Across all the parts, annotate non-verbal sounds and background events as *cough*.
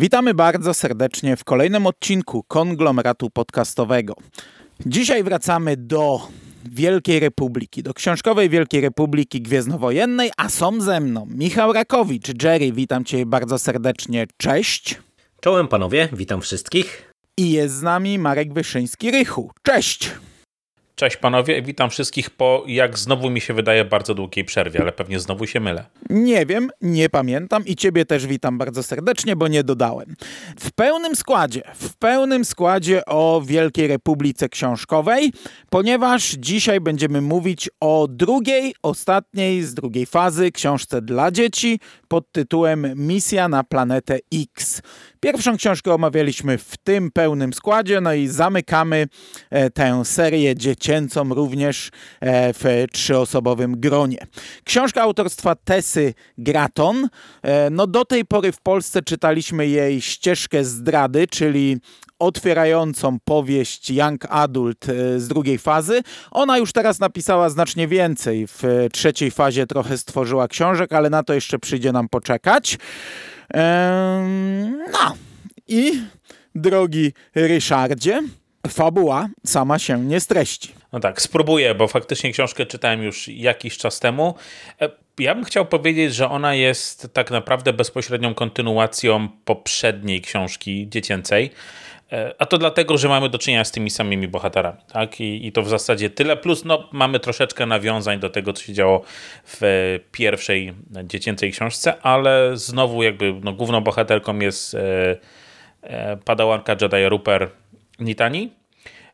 Witamy bardzo serdecznie w kolejnym odcinku konglomeratu podcastowego. Dzisiaj wracamy do Wielkiej Republiki, do książkowej Wielkiej Republiki Gwiezdnowojennej, a są ze mną Michał Rakowicz. Jerry, witam cię bardzo serdecznie. Cześć. Czołem panowie, witam wszystkich. I jest z nami Marek Wyszyński-Rychu. Cześć. Cześć panowie, witam wszystkich po, jak znowu mi się wydaje, bardzo długiej przerwie, ale pewnie znowu się mylę. Nie wiem, nie pamiętam i ciebie też witam bardzo serdecznie, bo nie dodałem. W pełnym składzie, w pełnym składzie o Wielkiej Republice Książkowej, ponieważ dzisiaj będziemy mówić o drugiej, ostatniej z drugiej fazy książce dla dzieci pod tytułem Misja na planetę X. Pierwszą książkę omawialiśmy w tym pełnym składzie, no i zamykamy e, tę serię dziecięcą również e, w trzyosobowym gronie. Książka autorstwa Tessy Graton. E, no do tej pory w Polsce czytaliśmy jej ścieżkę zdrady, czyli otwierającą powieść Young Adult z drugiej fazy. Ona już teraz napisała znacznie więcej. W trzeciej fazie trochę stworzyła książek, ale na to jeszcze przyjdzie nam poczekać. No i drogi Ryszardzie, fabuła sama się nie streści. No tak, spróbuję, bo faktycznie książkę czytałem już jakiś czas temu. E, ja bym chciał powiedzieć, że ona jest tak naprawdę bezpośrednią kontynuacją poprzedniej książki dziecięcej. E, a to dlatego, że mamy do czynienia z tymi samymi bohaterami, tak? I, I, to w zasadzie tyle. Plus, no, mamy troszeczkę nawiązań do tego, co się działo w pierwszej dziecięcej książce, ale znowu, jakby, no, główną bohaterką jest e, e, padawanka Jedi Rupert Nitani.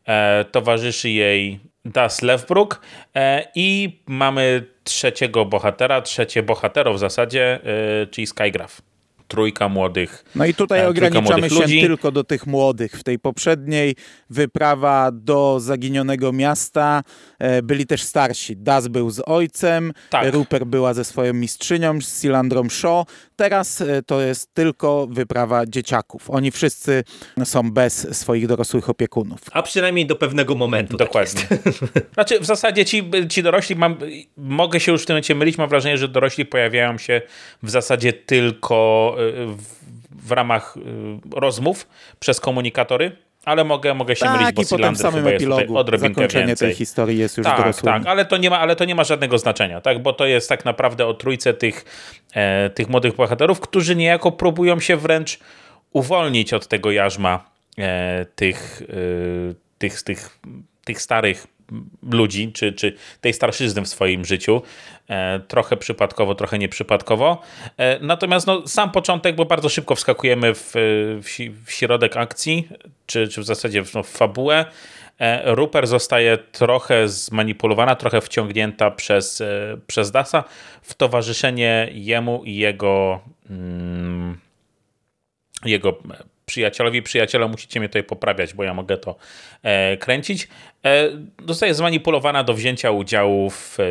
E, towarzyszy jej Das Levbrook e, i mamy trzeciego bohatera, trzecie bohatero w zasadzie, e, czyli Skygraph trójka młodych. No i tutaj e, ograniczamy się ludzi. tylko do tych młodych. W tej poprzedniej wyprawa do zaginionego miasta e, byli też starsi. Das był z ojcem, tak. Rupert była ze swoją mistrzynią, z Silandrą Shaw. Teraz e, to jest tylko wyprawa dzieciaków. Oni wszyscy są bez swoich dorosłych opiekunów. A przynajmniej do pewnego momentu. Tak Dokładnie. Tak *laughs* znaczy w zasadzie ci, ci dorośli, mam, mogę się już w tym momencie mylić, mam wrażenie, że dorośli pojawiają się w zasadzie tylko w, w ramach y, rozmów przez komunikatory, ale mogę, mogę się tak, mylić, bo i potem w samym epilogu zakończenie więcej. tej historii jest już tak, dorosłym. Tak, ale to, nie ma, ale to nie ma żadnego znaczenia, tak? bo to jest tak naprawdę o trójce tych, e, tych młodych bohaterów, którzy niejako próbują się wręcz uwolnić od tego jarzma e, tych, e, tych, tych, tych starych ludzi, czy, czy tej starszyzny w swoim życiu. E, trochę przypadkowo, trochę nieprzypadkowo. E, natomiast no, sam początek, bo bardzo szybko wskakujemy w, w, w środek akcji, czy, czy w zasadzie w, no, w fabułę. E, Rupert zostaje trochę zmanipulowana, trochę wciągnięta przez, przez Dasa w towarzyszenie jemu i jego, mm, jego przyjacielowi. Przyjaciele, musicie mnie tutaj poprawiać, bo ja mogę to e, kręcić. E, zostaje zmanipulowana do wzięcia udziału w, e,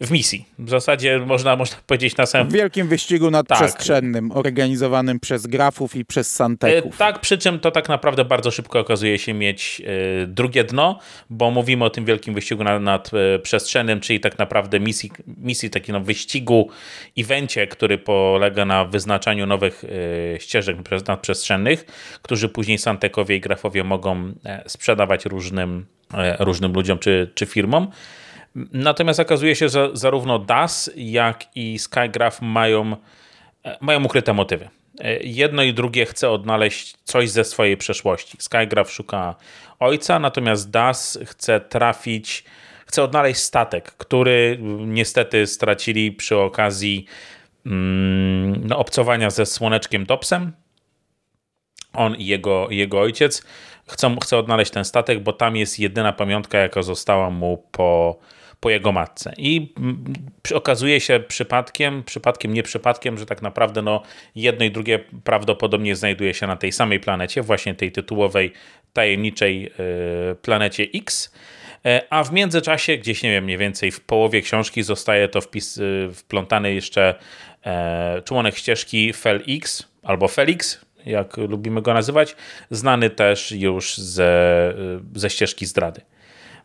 w misji. W zasadzie można, można powiedzieć na samym... W wielkim wyścigu nadprzestrzennym, tak. organizowanym przez grafów i przez santeków. E, tak, przy czym to tak naprawdę bardzo szybko okazuje się mieć e, drugie dno, bo mówimy o tym wielkim wyścigu nadprzestrzennym, czyli tak naprawdę misji, misji takiego wyścigu, evencie, który polega na wyznaczaniu nowych e, ścieżek nadprzestrzennych, którzy później santekowie i grafowie mogą sprzedawać różnym, różnym ludziom czy, czy firmom. Natomiast okazuje się, że zarówno DAS, jak i SkyGraph mają, e, mają ukryte motywy. E, jedno i drugie chce odnaleźć coś ze swojej przeszłości. SkyGraph szuka ojca, natomiast DAS chce trafić, chce odnaleźć statek, który niestety stracili przy okazji mm, no, obcowania ze słoneczkiem Topsem. On i jego, jego ojciec chcą, chce odnaleźć ten statek, bo tam jest jedyna pamiątka, jaka została mu po po jego matce. I okazuje się przypadkiem, przypadkiem, nie przypadkiem, że tak naprawdę no, jedno i drugie prawdopodobnie znajduje się na tej samej planecie, właśnie tej tytułowej, tajemniczej e, planecie X. E, a w międzyczasie, gdzieś nie wiem, mniej więcej w połowie książki zostaje to wpis, e, wplątany jeszcze członek ścieżki Felix albo Felix, jak lubimy go nazywać, znany też już ze, ze ścieżki zdrady.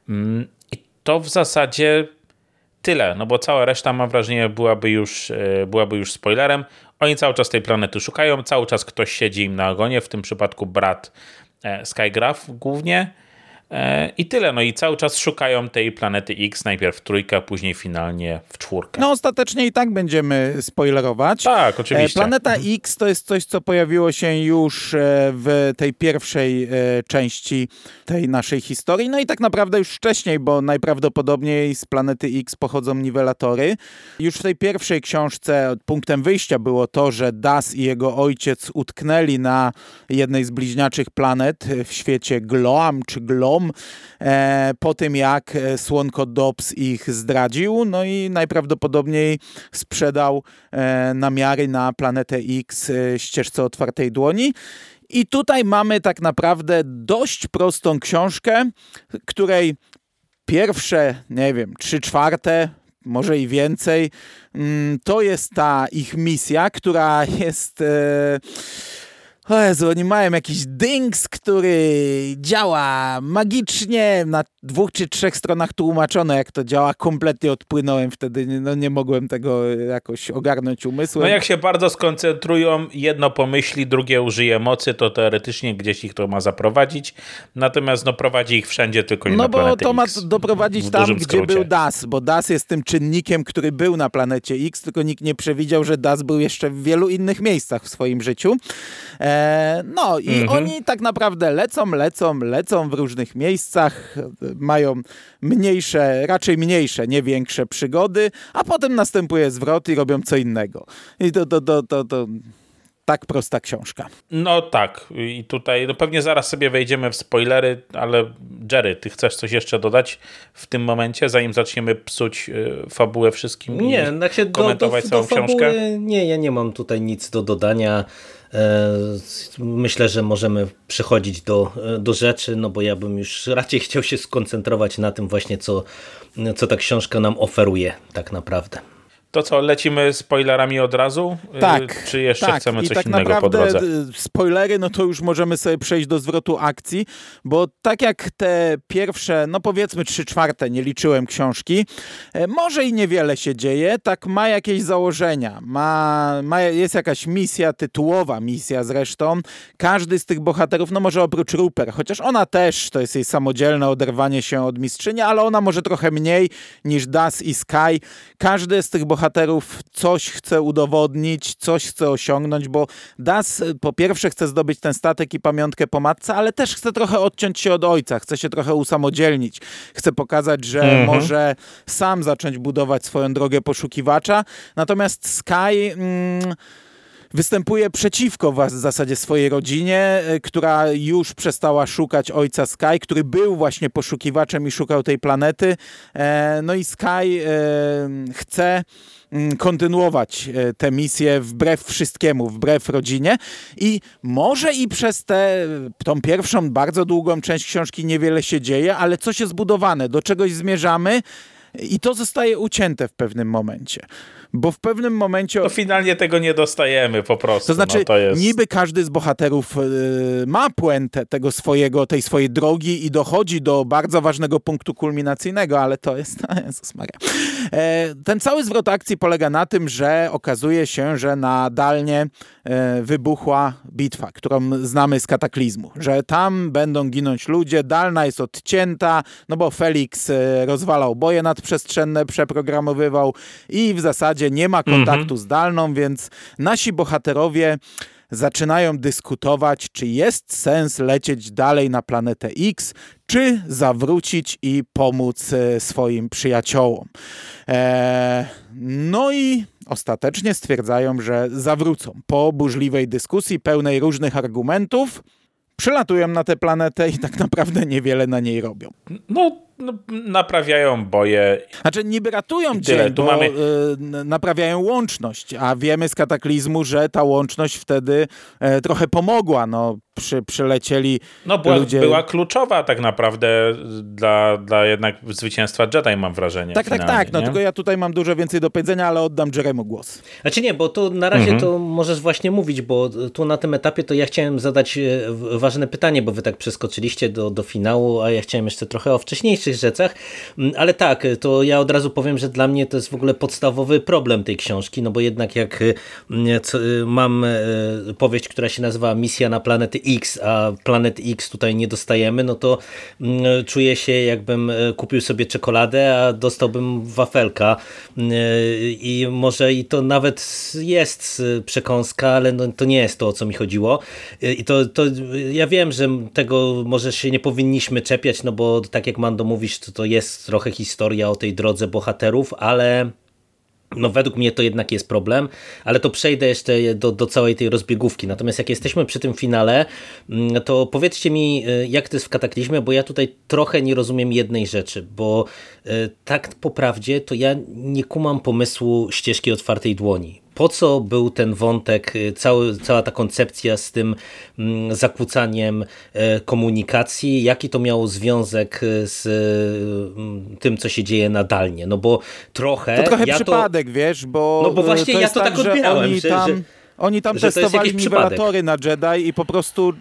Mm, to w zasadzie tyle, no bo cała reszta mam wrażenie byłaby już, e, byłaby już spoilerem. Oni cały czas tej planety szukają, cały czas ktoś siedzi im na ogonie, w tym przypadku brat e, Skygraph głównie. E, I tyle. No i cały czas szukają tej planety X, najpierw w trójkę, później finalnie w czwórkę. No ostatecznie i tak będziemy spoilerować. Tak, oczywiście. E, Planeta X to jest coś, co pojawiło się już e, w tej pierwszej części tej naszej historii. No i tak naprawdę już wcześniej, bo najprawdopodobniej z planety X pochodzą niwelatory. Już w tej pierwszej książce punktem wyjścia było to, że Das i jego ojciec utknęli na jednej z bliźniaczych planet w świecie Gloam czy Glom e, po tym jak e, Słonko Dobbs ich zdradził, no i najprawdopodobniej sprzedał e, namiary na planetę X ścieżce otwartej dłoni. I tutaj mamy tak naprawdę dość prostą książkę, której pierwsze, nie wiem, trzy czwarte, może i więcej, mm, to jest ta ich misja, która jest o Jezu, oni mają jakiś dings, który działa magicznie, na dwóch czy trzech stronach tłumaczone, jak to działa. Kompletnie odpłynąłem wtedy, no nie mogłem tego jakoś ogarnąć umysłem. No jak się bardzo skoncentrują, jedno pomyśli, drugie użyje mocy, to teoretycznie gdzieś ich to ma zaprowadzić, natomiast no prowadzi ich wszędzie, tylko nie no na bo planetę to ma X. doprowadzić tam, gdzie skrócie. był DAS, bo DAS jest tym czynnikiem, który był na planecie X, tylko nikt nie przewidział, że DAS był jeszcze w wielu innych miejscach w swoim życiu. E, no i Mhm. oni tak naprawdę lecą, lecą, lecą w różnych miejscach, mają mniejsze, raczej mniejsze, nie większe przygody, a potem następuje zwrot i robią co innego. I to, to, to, to, to tak prosta książka. No tak, i tutaj no pewnie zaraz sobie wejdziemy w spoilery, ale Jerry, ty chcesz coś jeszcze dodać w tym momencie, zanim zaczniemy psuć y, fabułę wszystkim Nie, i znaczy do, do, komentować do całą fabuły, książkę? nie, ja nie mam tutaj nic do dodania. E, Myślę, że możemy przechodzić do, do rzeczy, no bo ja bym już raczej chciał się skoncentrować na tym właśnie, co, co ta książka nam oferuje tak naprawdę. To co, lecimy spoilerami od razu? Y, Tak. Czy jeszcze tak. chcemy I coś tak innego po naprawdę drodze? y, spoilery, no to już możemy sobie przejść do zwrotu akcji, bo tak jak te pierwsze, no powiedzmy trzy czwarte, nie liczyłem książki, e, może i niewiele się dzieje, tak ma jakieś założenia, ma, ma, jest jakaś misja, tytułowa misja zresztą. Każdy z tych bohaterów, no może oprócz Rupert, chociaż ona też, to jest jej samodzielne oderwanie się od mistrzyni, ale ona może trochę mniej niż Das i Sky. Każdy z tych bohaterów coś chce udowodnić, coś chce osiągnąć, bo Das y, po pierwsze chce zdobyć ten statek i pamiątkę po matce, ale też chce trochę odciąć się od ojca, chce się trochę usamodzielnić, chce pokazać, że Mhm. może sam zacząć budować swoją drogę poszukiwacza. Natomiast Sky... Mm, występuje przeciwko was w zasadzie swojej rodzinie, y, która już przestała szukać ojca Sky, który był właśnie poszukiwaczem i szukał tej planety. E, No i Sky e, chce mm, kontynuować e, tę misję wbrew wszystkiemu, wbrew rodzinie i może i przez tę tą pierwszą bardzo długą część książki niewiele się dzieje, ale coś jest zbudowane, do czegoś zmierzamy i to zostaje ucięte w pewnym momencie. Bo w pewnym momencie... No finalnie tego nie dostajemy po prostu. To znaczy, no, to jest... niby każdy z bohaterów y, ma puentę tego swojego, tej swojej drogi i dochodzi do bardzo ważnego punktu kulminacyjnego, ale to jest, *laughs* Jezus Maria. E, ten cały zwrot akcji polega na tym, że okazuje się, że na Dalnie e, wybuchła bitwa, którą znamy z kataklizmu, że tam będą ginąć ludzie, Dalna jest odcięta, no bo Felix e, rozwalał boje nadprzestrzenne, przeprogramowywał i w zasadzie nie ma kontaktu z Dalną, więc nasi bohaterowie zaczynają dyskutować, czy jest sens lecieć dalej na planetę X, czy zawrócić i pomóc e, swoim przyjaciołom. Eee, no i ostatecznie stwierdzają, że zawrócą. Po burzliwej dyskusji, pełnej różnych argumentów, przylatują na tę planetę i tak *laughs* naprawdę niewiele na niej robią. No, no, naprawiają boje. Znaczy niby ratują I tyle. dzień, Tu bo mamy- y, naprawiają łączność, a wiemy z kataklizmu, że ta łączność wtedy e, trochę pomogła. No, przy, przylecieli No, była, ludzie... była kluczowa tak naprawdę dla, dla jednak zwycięstwa Jedi, mam wrażenie. Tak, tak, finalnie, tak. No, nie? tylko ja tutaj mam dużo więcej do powiedzenia, ale oddam Jeremu głos. Znaczy nie, bo to na razie to możesz właśnie mówić, bo tu na tym etapie to ja chciałem zadać e, ważne pytanie, bo wy tak przeskoczyliście do, do finału, a ja chciałem jeszcze trochę o wcześniejszych najważniejszych rzeczach, mm, ale tak, to ja od razu powiem, że dla mnie to jest w ogóle podstawowy problem tej książki, no bo jednak jak mm, mam powieść, która się nazywa Misja na planety X, a planety X tutaj nie dostajemy, no to mm, czuję się jakbym kupił sobie czekoladę, a dostałbym wafelka. I może i to nawet jest przekąska, ale no, to nie jest to, o co mi chodziło. I to, to ja wiem, że tego może się nie powinniśmy czepiać, no bo tak jak Mando mówisz, to, to jest trochę historia o tej drodze bohaterów, ale no według mnie to jednak jest problem, ale to przejdę jeszcze do, do całej tej rozbiegówki. Natomiast jak jesteśmy przy tym finale, mm, to powiedzcie mi, y, jak to jest w Kataklizmie, bo ja tutaj trochę nie rozumiem jednej rzeczy, bo y, tak po prawdzie to ja nie kumam pomysłu ścieżki otwartej dłoni po co był ten wątek, y, cały, cała ta koncepcja z tym mm, zakłócaniem e, komunikacji, jaki to miało związek y, z mm, tym, co się dzieje nadalnie, no bo trochę... To trochę ja przypadek, to, wiesz, bo... No bo właśnie ja to tak, tak odbierałem, oni że, tam... że... Oni tam testowali niwelatory na Jedi i po prostu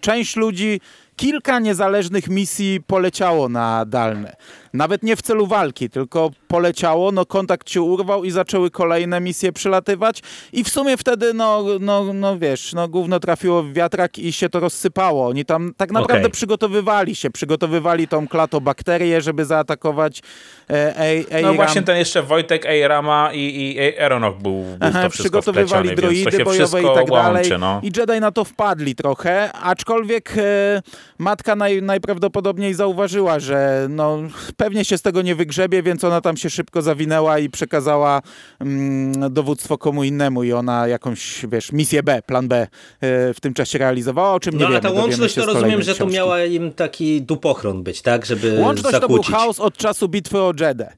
część ludzi kilka niezależnych misji poleciało na dalne. Nawet nie w celu walki, tylko poleciało, no kontakt się urwał i zaczęły kolejne misje przylatywać i w sumie wtedy, no, no, no wiesz, no gówno trafiło w wiatrak i się to rozsypało. Oni tam tak naprawdę okay. przygotowywali się, przygotowywali tą klatobakterię, żeby zaatakować e, A, No właśnie ten jeszcze Wojtek Eirama i, i Aeronok był, był Aha, to Przygotowywali droidy bojowe i tak dalej. no. I Jedi na to wpadli trochę, aczkolwiek e, matka naj, najprawdopodobniej zauważyła, że no, pewnie się z tego nie wygrzebie, więc ona tam się szybko zawinęła i przekazała mm, dowództwo komu innemu i ona jakąś, wiesz, misję B, plan B e, w tym czasie realizowała, o czym nie no, wiemy. No a ta łączność to rozumiem, że to miała im taki dupochron być, tak? Żeby Łączność zakłócić. to był chaos od czasu bitwy o Jedę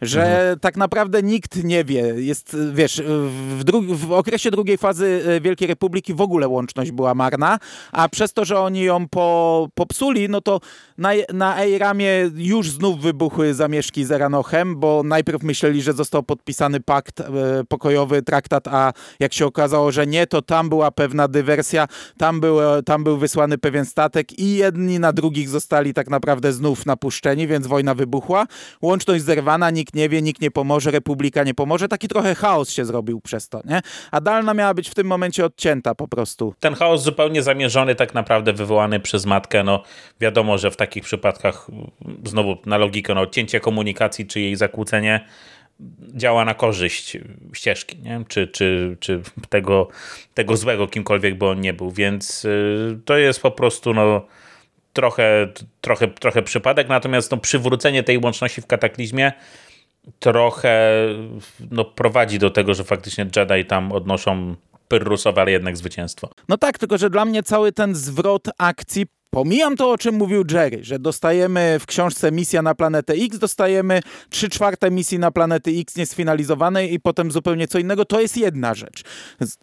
że mhm. tak naprawdę nikt nie wie. Jest, wiesz, w, w, okresie drugiej fazy e, Wielkiej Republiki w ogóle łączność była marna, a przez to, że oni ją po, popsuli, no to na, na Eiramie już znów wybuchły zamieszki z Eranochem, bo najpierw myśleli, że został podpisany pakt e, pokojowy, traktat, a jak się okazało, że nie, to tam była pewna dywersja, tam był, tam był wysłany pewien statek i jedni na drugich zostali tak naprawdę znów napuszczeni, więc wojna wybuchła. Łączność zerwana, nikt nikt nie wie, nikt nie pomoże, Republika nie pomoże. Taki trochę chaos się zrobił przez to, nie? A Dalna miała być w tym momencie odcięta po prostu. Ten chaos zupełnie zamierzony, tak naprawdę wywołany przez matkę, no wiadomo, że w takich przypadkach znowu na logikę, no odcięcie komunikacji czy jej zakłócenie działa na korzyść ścieżki, nie? Czy, czy, czy tego, tego złego, kimkolwiek by on nie był, więc y, to jest po prostu no, trochę, trochę, trochę przypadek, natomiast no, przywrócenie tej łączności w kataklizmie trochę no, prowadzi do tego, że faktycznie Jedi tam odnoszą pyrrusowe, ale jednak zwycięstwo. No tak, tylko że dla mnie cały ten zwrot akcji Pomijam to, o czym mówił Jerry, że dostajemy w książce misja na planetę X, dostajemy 3 czwarte misji na planety X niesfinalizowanej i potem zupełnie co innego. To jest jedna rzecz.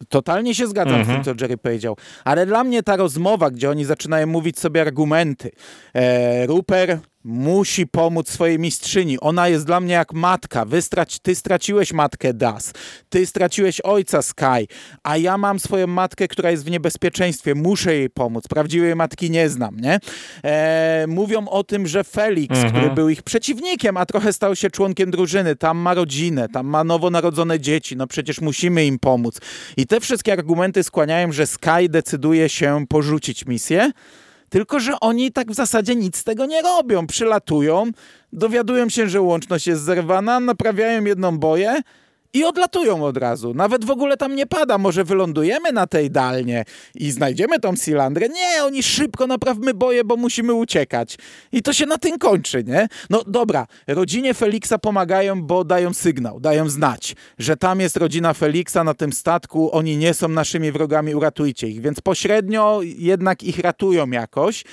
Totalnie się zgadzam mhm. z tym, mhm. co Jerry powiedział. Ale dla mnie ta rozmowa, gdzie oni zaczynają mówić sobie argumenty. E, Ruper musi pomóc swojej mistrzyni. Ona jest dla mnie jak matka. Wy straci, ty straciłeś matkę Das. Ty straciłeś ojca Sky. A ja mam swoją matkę, która jest w niebezpieczeństwie. Muszę jej pomóc. Prawdziwej matki nie znam, nie? E, mówią o tym, że Felix, mhm. który był ich przeciwnikiem, a trochę stał się członkiem drużyny, tam ma rodzinę, tam ma nowonarodzone dzieci. No przecież musimy im pomóc. I te wszystkie argumenty skłaniają, że Sky decyduje się porzucić misję. Tylko, że oni tak w zasadzie nic z tego nie robią. Przylatują, dowiadują się, że łączność jest zerwana, naprawiają jedną boję i odlatują od razu. Nawet w ogóle tam nie pada. Może wylądujemy na tej dalnie i znajdziemy tą Silandrę. Nie, oni szybko naprawmy boje, bo musimy uciekać. I to się na tym kończy, nie? No dobra, rodzinie Feliksa pomagają, bo dają sygnał, dają znać, że tam jest rodzina Feliksa na tym statku, oni nie są naszymi wrogami, uratujcie ich. Więc pośrednio jednak ich ratują jakoś,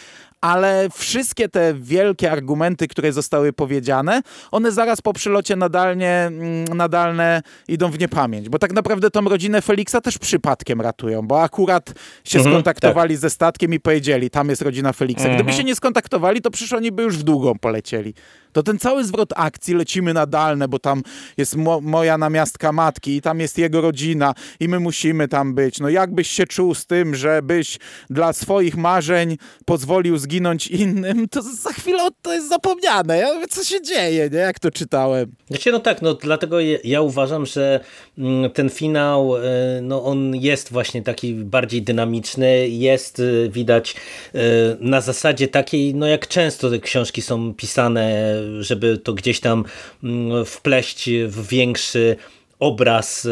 ale wszystkie te wielkie argumenty, które zostały powiedziane, one zaraz po przylocie nadalnie, mm, nadalne idą w niepamięć, bo tak naprawdę tą rodzinę Feliksa też przypadkiem ratują, bo akurat się mhm, skontaktowali tak. ze statkiem i powiedzieli, tam jest rodzina Feliksa. Gdyby mhm. się nie skontaktowali, to przecież oni by już w długą polecieli. To ten cały zwrot akcji, lecimy na dalne, bo tam jest mo moja namiastka matki i tam jest jego rodzina i my musimy tam być. No jakbyś się czuł z tym, żebyś dla swoich marzeń pozwolił zginąć innym, to za chwilę to jest zapomniane. Ja mówię, co się dzieje, nie? Jak to czytałem. Znaczy, no tak, no dlatego ja uważam, że mm, ten finał, e, no on jest właśnie taki bardziej dynamiczny, jest e, widać e, na zasadzie takiej, no jak często te książki są pisane, żeby to gdzieś tam mm, wpleść w większy obraz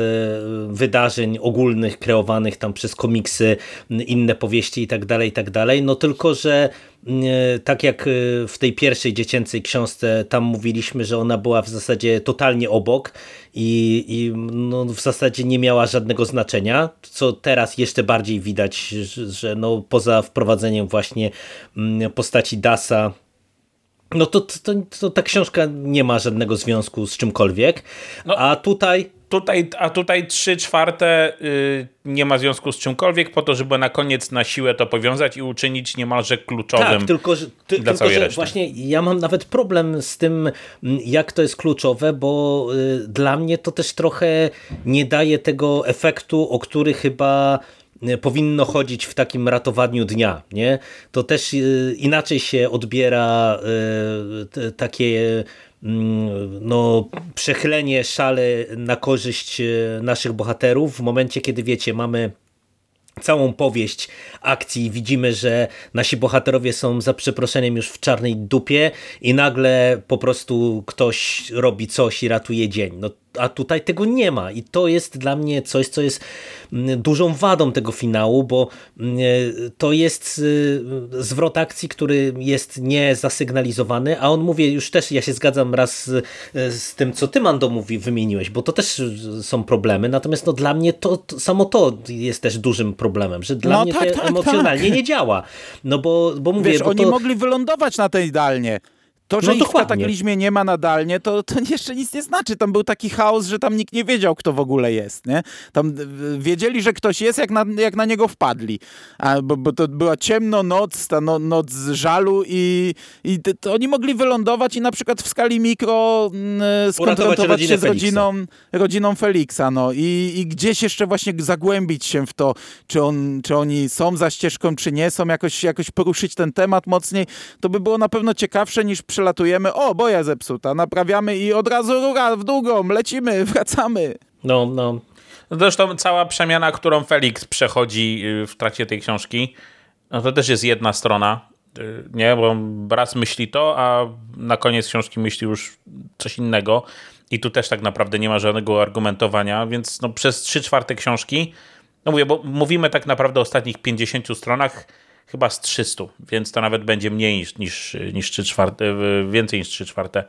wydarzeń ogólnych kreowanych tam przez komiksy, inne powieści i tak dalej, i tak dalej. No tylko, że tak jak w tej pierwszej dziecięcej książce, tam mówiliśmy, że ona była w zasadzie totalnie obok i, i no w zasadzie nie miała żadnego znaczenia, co teraz jeszcze bardziej widać, że no poza wprowadzeniem właśnie postaci Dasa no to, to, to, ta książka nie ma żadnego związku z czymkolwiek, no, a tutaj... Tutaj, a tutaj trzy czwarte yy, nie ma związku z czymkolwiek, po to, żeby na koniec na siłę to powiązać i uczynić niemalże kluczowym tak, tylko, że, ty, dla tylko, że reszty. właśnie ja mam nawet problem z tym, jak to jest kluczowe, bo y, dla mnie to też trochę nie daje tego efektu, o który chyba powinno chodzić w takim ratowaniu dnia. Nie? To też y, inaczej się odbiera y, takie mm, no, przechylenie szale na korzyść naszych bohaterów w momencie, kiedy wiecie, mamy całą powieść akcji widzimy, że nasi bohaterowie są za przeproszeniem już w czarnej dupie i nagle po prostu ktoś robi coś i ratuje dzień. No a tutaj tego nie ma i to jest dla mnie coś, co jest mm, dużą wadą tego finału, bo mm, to jest y, zwrot akcji, który jest niezasygnalizowany, a on mówi, już też ja się zgadzam raz z, z tym, co ty Mando mówi, wymieniłeś, bo to też są problemy, natomiast no, dla mnie to, to samo to jest też dużym problemem, że dla no, mnie tak, to tak, emocjonalnie tak. nie działa, no bo, bo mówię... Wiesz, bo oni to... mogli wylądować na tej dalnie. To, że no ich w kataklizmie nie ma nadalnie, to, to *laughs* jeszcze nic nie znaczy. Tam był taki chaos, że tam nikt nie wiedział, kto w ogóle jest. Nie? Tam wiedzieli, że ktoś jest, jak na, jak na niego wpadli. A, bo, bo to była ciemno noc, ta no, noc żalu i, i to, oni mogli wylądować i na przykład w skali mikro mm, skonfrontować się z rodziną, rodziną Feliksa. No. I, I gdzieś jeszcze właśnie zagłębić się w to, czy, on, czy oni są za ścieżką, czy nie są, jakoś, jakoś poruszyć ten temat mocniej. To by było na pewno ciekawsze niż przy przelatujemy, o, boja zepsuta, naprawiamy i od razu rura w długą, lecimy, *laughs* wracamy. No, no. Zresztą cała przemiana, którą Felix przechodzi y, w trakcie tej książki, no to też jest jedna strona, y, nie, bo raz myśli to, a na koniec książki myśli już coś innego. I tu też tak naprawdę nie ma żadnego argumentowania, więc no przez trzy czwarte książki, no mówię, bo mówimy tak naprawdę o ostatnich 50 stronach, chyba z 300, więc to nawet będzie mniej niż, niż, niż 3 czwarte, więcej niż 3 czwarte.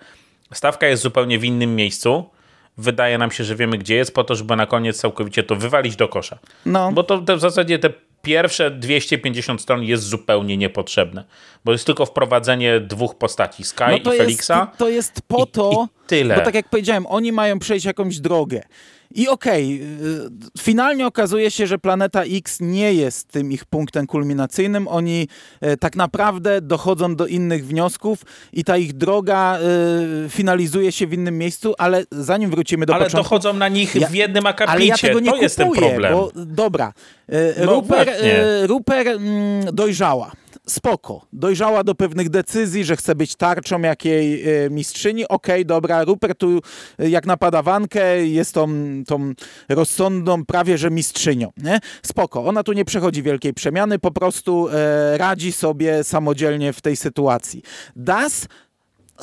Stawka jest zupełnie w innym miejscu. Wydaje nam się, że wiemy, gdzie jest, po to, żeby na koniec całkowicie to wywalić do kosza. No. Bo to, to w zasadzie te pierwsze 250 stron jest zupełnie niepotrzebne, bo jest tylko wprowadzenie dwóch postaci, Sky no i Felixa. Jest, to jest po to, i, i tyle. bo tak jak powiedziałem, oni mają przejść jakąś drogę. I okej, okay, finalnie okazuje się, że planeta X nie jest tym ich punktem kulminacyjnym. Oni e, tak naprawdę dochodzą do innych wniosków i ta ich droga e, finalizuje się w innym miejscu, ale zanim wrócimy do ale początku... Ale dochodzą na nich ja, w jednym akapicie. Ale ja tego nie to kupuję, jest ten problem. Bo, dobra, e, no, Ruper, Ruper mm, dojrzała spoko, dojrzała do pewnych decyzji, że chce być tarczą jakiej e, mistrzyni, okej, okay, dobra, Rupert tu e, jak na padawankę jest tą, tą rozsądną prawie, że mistrzynią, nie? Spoko, ona tu nie przechodzi wielkiej przemiany, po prostu e, radzi sobie samodzielnie w tej sytuacji. Das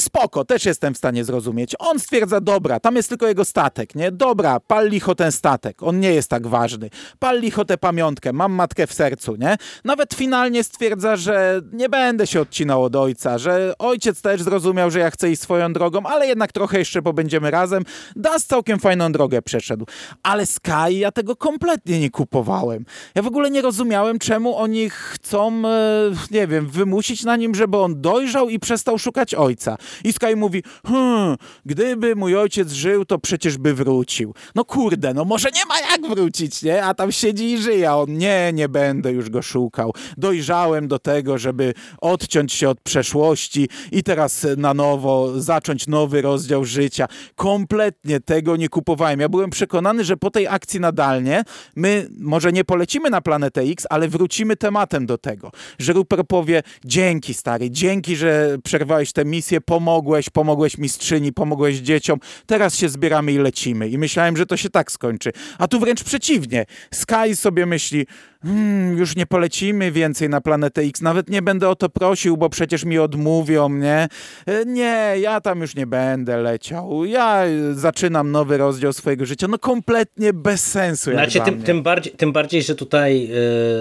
spoko, też jestem w stanie zrozumieć. On stwierdza, dobra, tam jest tylko jego statek, nie? Dobra, pal licho ten statek, on nie jest tak ważny. Pal licho tę pamiątkę, mam matkę w sercu, nie? Nawet finalnie stwierdza, że nie będę się odcinał od ojca, że ojciec też zrozumiał, że ja chcę iść swoją drogą, ale jednak trochę jeszcze pobędziemy razem. Das całkiem fajną drogę przeszedł. Ale Sky, ja tego kompletnie nie kupowałem. Ja w ogóle nie rozumiałem, czemu oni chcą, e, nie wiem, wymusić na nim, żeby on dojrzał i przestał szukać ojca. I Sky mówi, hmm, gdyby mój ojciec żył, to przecież by wrócił. No kurde, no może nie ma jak wrócić, nie? A tam siedzi i żyje, a on, nie, nie będę już go szukał. Dojrzałem do tego, żeby odciąć się od przeszłości i teraz na nowo zacząć nowy rozdział życia. Kompletnie tego nie kupowałem. Ja byłem przekonany, że po tej akcji nadalnie my może nie polecimy na planetę X, ale wrócimy tematem do tego, że Rupert powie dzięki stary, dzięki, że przerwałeś tę misję, pomogłeś, pomogłeś mistrzyni, pomogłeś dzieciom, teraz się zbieramy i lecimy. I myślałem, że to się tak skończy. A tu wręcz przeciwnie. Sky sobie myśli, hmm, już nie polecimy więcej na planetę X, nawet nie będę o to prosił, bo przecież mi odmówią, nie? E, nie, ja tam już nie będę leciał. Ja zaczynam nowy rozdział swojego życia. No kompletnie bez sensu. Znaczy, tym, tym, bardziej, tym bardziej, że tutaj, e,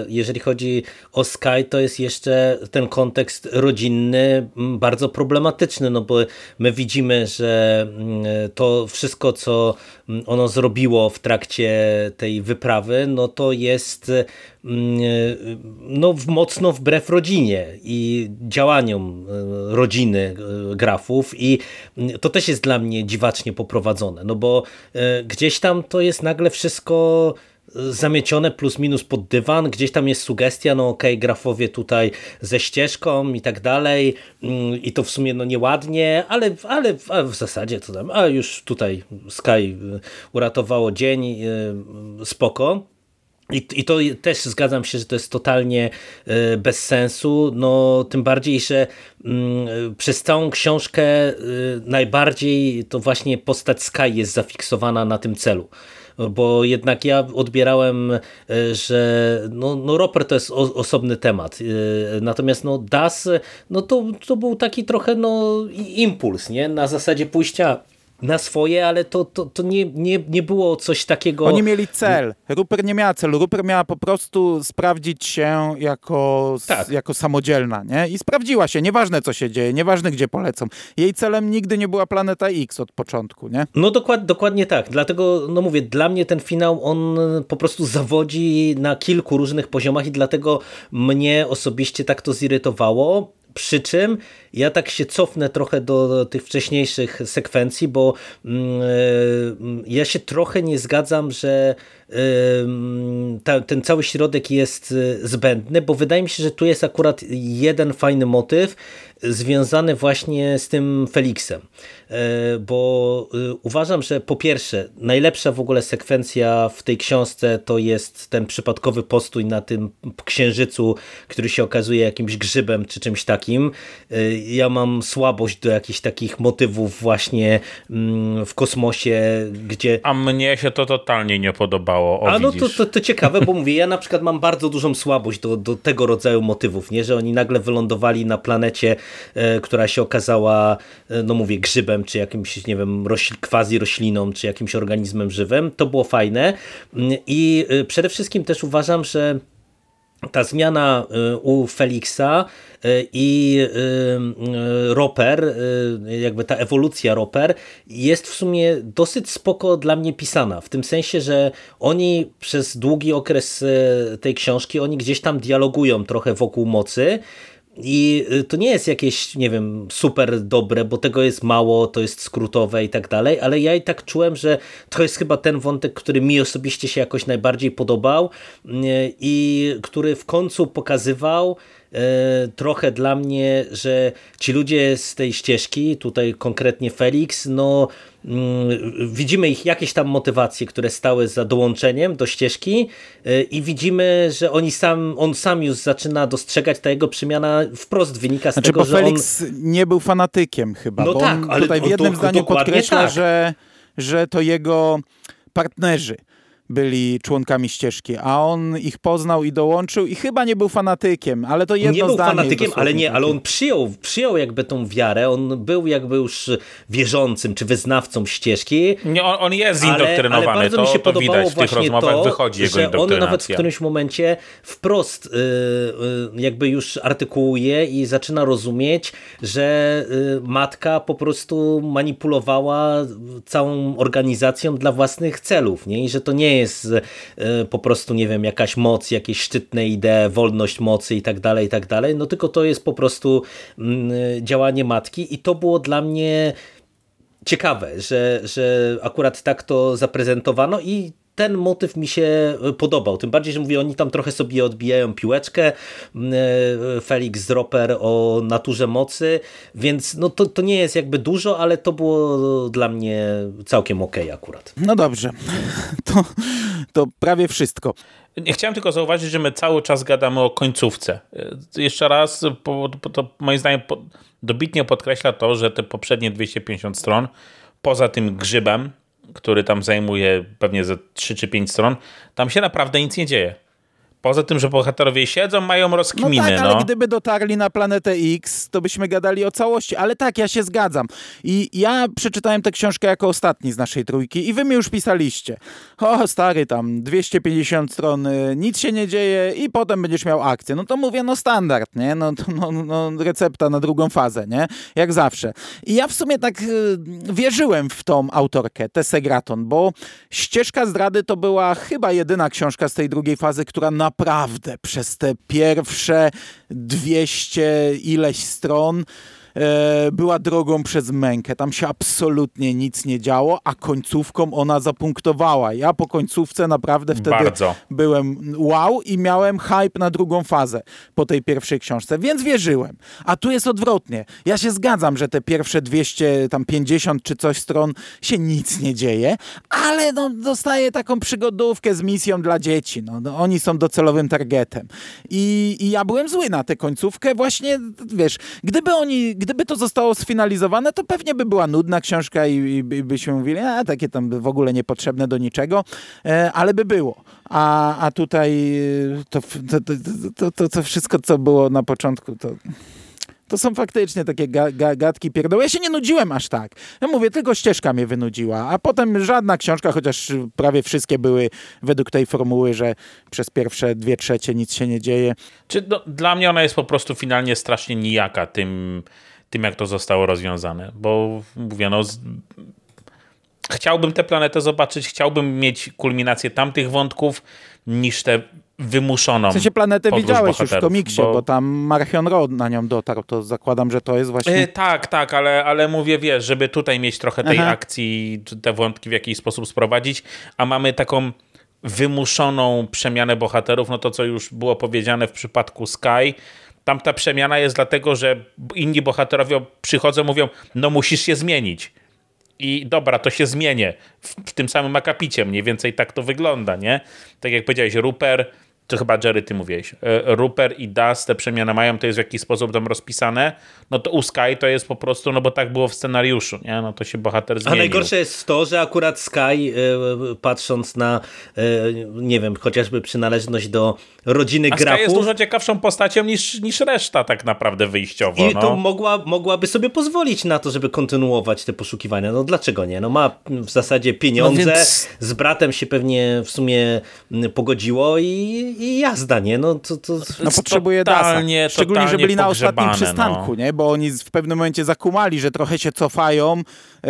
jeżeli chodzi o Sky, to jest jeszcze ten kontekst rodzinny bardzo problematyczny, no bo my widzimy, że to wszystko, co ono zrobiło w trakcie tej wyprawy, no to jest Mm, e, no, mocno wbrew rodzinie i działaniom e, rodziny e, grafów i mm, to też jest dla mnie dziwacznie poprowadzone, no bo gdzieś tam to jest nagle wszystko zamiecione plus minus pod dywan, gdzieś tam jest sugestia, no okej, okay, grafowie tutaj ze ścieżką i tak dalej. Mm, i to w sumie no nieładnie, ale, ale, ale w zasadzie to tam, a już tutaj Sky uratowało dzień, spoko. I, I to też zgadzam się, że to jest totalnie y, bez sensu, no tym bardziej, że y, przez całą książkę y, najbardziej to właśnie postać Sky jest zafiksowana na tym celu bo jednak ja odbierałem, że no, no Roper to jest o, osobny temat, natomiast no Das, no to, to był taki trochę no impuls, nie? Na zasadzie pójścia na swoje, ale to, to, to nie, nie, nie było coś takiego... Oni mieli cel. Rupert nie miała celu. Rupert miała po prostu sprawdzić się jako, tak. jako samodzielna. Nie? I sprawdziła się. Nieważne co się dzieje, nieważne gdzie polecą. Jej celem nigdy nie była planeta X od początku. Nie? No dokład, dokładnie tak. Dlatego, no mówię, dla mnie ten finał, on po prostu zawodzi na kilku różnych poziomach i dlatego mnie osobiście tak to zirytowało. Przy czym ja tak się cofnę trochę do, tych wcześniejszych sekwencji, bo mm, e, ja się trochę nie zgadzam, że ten cały środek jest e, zbędny, bo wydaje mi się, że tu jest akurat jeden fajny motyw związany właśnie z tym Felixem. E, bo uważam, że po pierwsze, najlepsza w ogóle sekwencja w tej książce to jest ten przypadkowy postój na tym księżycu, który się okazuje jakimś grzybem czy czymś takim. Ja mam słabość do jakichś takich motywów właśnie mm, w kosmosie, gdzie... A mnie się to totalnie nie podobało o, A no to, to, to, ciekawe, bo mówię, ja na przykład mam bardzo dużą słabość do, do tego rodzaju motywów, nie? że oni nagle wylądowali na planecie, e, która się okazała, e, no mówię, grzybem, czy jakimś, nie wiem, rośl, quasi rośliną, czy jakimś organizmem żywym. To było fajne mm, i e, przede wszystkim też uważam, że ta zmiana y, u Felixa y, i y, Roper, jakby ta ewolucja Roper jest w sumie dosyć spoko dla mnie pisana, w tym sensie, że oni przez długi okres tej książki, oni gdzieś tam dialogują trochę wokół mocy i y, to nie jest jakieś, nie wiem, super dobre, bo tego jest mało, to jest skrótowe i tak dalej, ale ja i tak czułem, że to jest chyba ten wątek, który mi osobiście się jakoś najbardziej podobał y, i który w końcu pokazywał, E, trochę dla mnie, że ci ludzie z tej ścieżki, tutaj konkretnie Felix, no mm, widzimy ich jakieś tam motywacje, które stały za dołączeniem do ścieżki e, i widzimy, że oni sam, on sam już zaczyna dostrzegać ta jego przemiana wprost wynika z znaczy, tego, bo że Felix on... nie był fanatykiem chyba, no bo tak, on tutaj w jednym zdaniu podkreśla, tak. że, że to jego partnerzy byli członkami ścieżki, a on ich poznał i dołączył i chyba nie był fanatykiem, ale to jedno Nie był fanatykiem, ale nie, ale on przyjął, przyjął jakby tą wiarę, on był jakby już wierzącym czy wyznawcą ścieżki. Nie, on, on jest zindoktrinowany, ale, ale to, mi się to widać w tych rozmowach, to, wychodzi jego że on nawet w którymś momencie wprost y, y, jakby już artykułuje i zaczyna rozumieć, że y, matka po prostu manipulowała całą organizacją dla własnych celów, nie? I że to nie jest po prostu, nie wiem, jakaś moc, jakieś szczytne idee, wolność mocy i tak dalej, i tak dalej, no tylko to jest po prostu mm, działanie matki i to było dla mnie ciekawe, że, że akurat tak to zaprezentowano i ten motyw mi się podobał. Tym bardziej, że mówię, oni tam trochę sobie odbijają piłeczkę. Mm, e, Felix Dropper o naturze mocy, więc no to, to nie jest jakby dużo, ale to było dla mnie całkiem okej okay akurat. No dobrze, *laughs* to, to prawie wszystko. Nie chciałem tylko zauważyć, że my cały czas gadamy o końcówce. E, jeszcze raz, to moim zdaniem dobitnie podkreśla to, że te poprzednie 250 stron, poza tym grzybem, który tam zajmuje pewnie ze 3 czy 5 stron, tam się naprawdę nic nie dzieje. Poza tym, że bohaterowie siedzą, mają rozkminy. No tak, ale no. gdyby dotarli na planetę X, to byśmy gadali o całości. Ale tak, ja się zgadzam. I ja przeczytałem tę książkę jako ostatni z naszej trójki i wy mi już pisaliście. O, stary, tam 250 stron, y, nic się nie dzieje i potem będziesz miał akcję. No to mówię, no standard, nie? No, no, no recepta na drugą fazę, nie? Jak zawsze. I ja w sumie tak y, wierzyłem w tą autorkę, Tessę Graton, bo Ścieżka Zdrady to była chyba jedyna książka z tej drugiej fazy, która na naprawdę przez te pierwsze 200 ileś stron była drogą przez mękę. Tam się absolutnie nic nie działo, a końcówką ona zapunktowała. Ja po końcówce naprawdę wtedy Bardzo. byłem wow i miałem hype na drugą fazę po tej pierwszej książce, więc wierzyłem. A tu jest odwrotnie. Ja się zgadzam, że te pierwsze 250 czy coś stron się nic nie dzieje, ale no, dostaję taką przygodówkę z misją dla dzieci. No, no oni są docelowym targetem. I, I ja byłem zły na tę końcówkę właśnie, wiesz, gdyby oni gdyby to zostało sfinalizowane, to pewnie by była nudna książka i, i, i byśmy mówili, a takie tam w ogóle niepotrzebne do niczego, e, ale by było. A, a tutaj e, to, to, to, to, to wszystko, co było na początku, to to są faktycznie takie ga, ga, gadki pierdoły. Ja się nie nudziłem aż tak. Ja mówię, tylko ścieżka mnie wynudziła, a potem żadna książka, chociaż prawie wszystkie były według tej formuły, że przez pierwsze dwie trzecie nic się nie dzieje. Czy no, dla mnie ona jest po prostu finalnie strasznie nijaka tym tym, jak to zostało rozwiązane. Bo mówię, no, chciałbym tę planetę zobaczyć, chciałbym mieć kulminację tamtych wątków niż tę wymuszoną. W sensie planetę widziałeś już w komiksie, bo, bo tam Marchion Road na nią dotarł, to zakładam, że to jest właśnie... E, tak, tak, ale, ale mówię, wiesz, żeby tutaj mieć trochę tej Aha. akcji, te wątki w jakiś sposób sprowadzić, a mamy taką wymuszoną przemianę bohaterów, no to co już było powiedziane w przypadku Sky, tam ta przemiana jest dlatego, że inni bohaterowie przychodzą, mówią, no musisz się zmienić. I dobra, to się zmienię. W, w tym samym akapicie mniej więcej tak to wygląda, nie? Tak jak powiedziałeś, Ruper to chyba Jerry, ty mówiłeś, e, Ruper i Dust te przemiany mają, to jest w jakiś sposób tam rozpisane, no to u Sky to jest po prostu, no bo tak było w scenariuszu, nie? No to się bohater zmienił. A najgorsze jest to, że akurat Sky, e, patrząc na, e, nie wiem, chociażby przynależność do rodziny A grafów... Sky jest dużo ciekawszą postacią niż, niż reszta tak naprawdę wyjściowo. I no. to mogła, mogłaby sobie pozwolić na to, żeby kontynuować te poszukiwania. No dlaczego nie? No ma w zasadzie pieniądze, no więc... z bratem się pewnie w sumie pogodziło i i jazda, nie? No, to, to... no potrzebuje totalnie, dasa. Szczególnie, że byli na ostatnim przystanku, no. nie? Bo oni w pewnym momencie zakumali, że trochę się cofają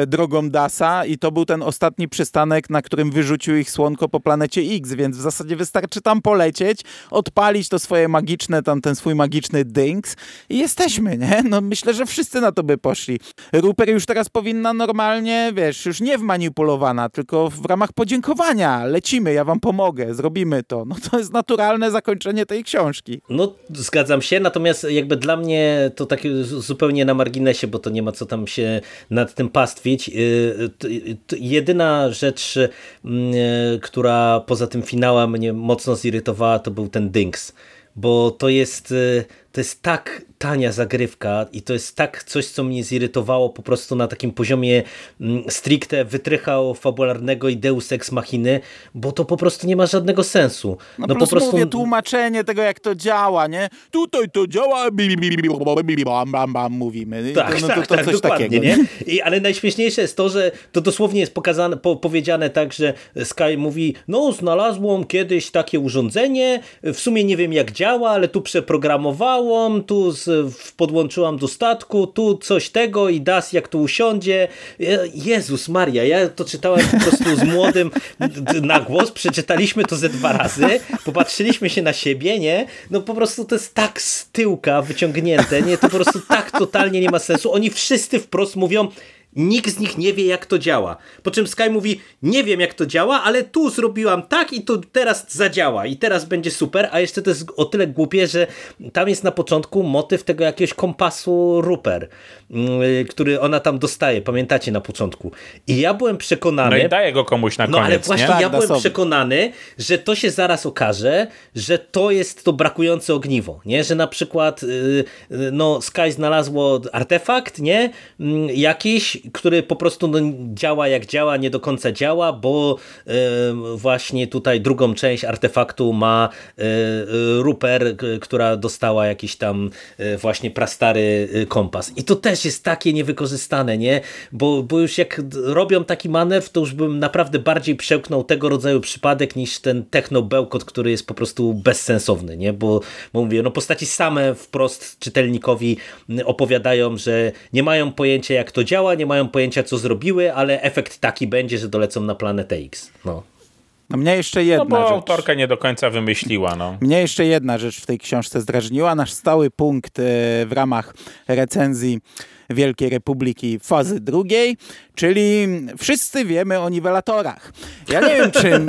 drogą Dasa i to był ten ostatni przystanek, na którym wyrzucił ich słonko po planecie X, więc w zasadzie wystarczy tam polecieć, odpalić to swoje magiczne, tam ten swój magiczny dynks i jesteśmy, nie? No myślę, że wszyscy na to by poszli. Ruper już teraz powinna normalnie, wiesz, już nie wmanipulowana, tylko w ramach podziękowania. Lecimy, ja wam pomogę, zrobimy to. No to jest naturalne naturalne zakończenie tej książki. No, zgadzam się, natomiast jakby dla mnie to takie zupełnie na marginesie, bo to nie ma co tam się nad tym pastwić. Y, y, jedyna rzecz, y, która poza tym finałem mnie mocno zirytowała, to był ten Dynks bo to jest, to jest tak tania zagrywka i to jest tak coś, co mnie zirytowało po prostu na takim poziomie mm, stricte wytrychał fabularnego i deus ex machiny, bo to po prostu nie ma żadnego sensu. No, no po prostu mówię, tłumaczenie tego, jak to działa, nie? Tutaj to działa, mówimy. Tak, no, tak, to, tak, dokładnie, takiego. nie? I, ale najśmieszniejsze jest to, że to dosłownie jest pokazane, po, powiedziane tak, że Sky mówi, no znalazłam kiedyś takie urządzenie, w sumie nie wiem jak działa, ale tu przeprogramowałam, tu z podłączyłam do statku, tu coś tego i Das jak tu usiądzie. Jezus Maria, ja to czytałem po prostu z młodym na głos, przeczytaliśmy to ze dwa razy, popatrzyliśmy się na siebie, nie? No po prostu to jest tak z tyłka wyciągnięte, nie? To po prostu tak totalnie nie ma sensu. Oni wszyscy wprost mówią, Nikt z nich nie wie, jak to działa. Po czym Sky mówi, nie wiem, jak to działa, ale tu zrobiłam tak i to teraz zadziała i teraz będzie super, a jeszcze to jest o tyle głupie, że tam jest na początku motyw tego jakiegoś kompasu Ruper, mm, który ona tam dostaje, pamiętacie na początku. I ja byłem przekonany... No i daje go komuś na koniec, No ale właśnie nie? ja Tak, byłem sobie. przekonany, że to się zaraz okaże, że to jest to brakujące ogniwo, nie? Że na przykład yy, no Sky znalazło artefakt, nie? Mm, Jakiś, który po prostu no, działa jak działa, nie do końca działa, bo yy, właśnie tutaj drugą część artefaktu ma yy, yy, Ruper, która dostała jakiś tam yy, właśnie prastary yy, kompas. I to też jest takie niewykorzystane, nie? Bo, bo już jak robią taki manewr, to już bym naprawdę bardziej przełknął tego rodzaju przypadek niż ten techno-bełkot, który jest po prostu bezsensowny, nie? Bo, bo mówię, no postaci same wprost czytelnikowi opowiadają, że nie mają pojęcia jak to działa, nie mają pojęcia co zrobiły, ale efekt taki będzie, że dolecą na planetę X. No. No mnie jeszcze No jedna bo rzecz. autorka nie do końca wymyśliła, no. Mnie jeszcze jedna rzecz w tej książce zdrażniła. Nasz stały punkt e, w ramach recenzji Wielkiej Republiki fazy drugiej, czyli wszyscy wiemy o niwelatorach. Ja nie wiem, czy... *laughs*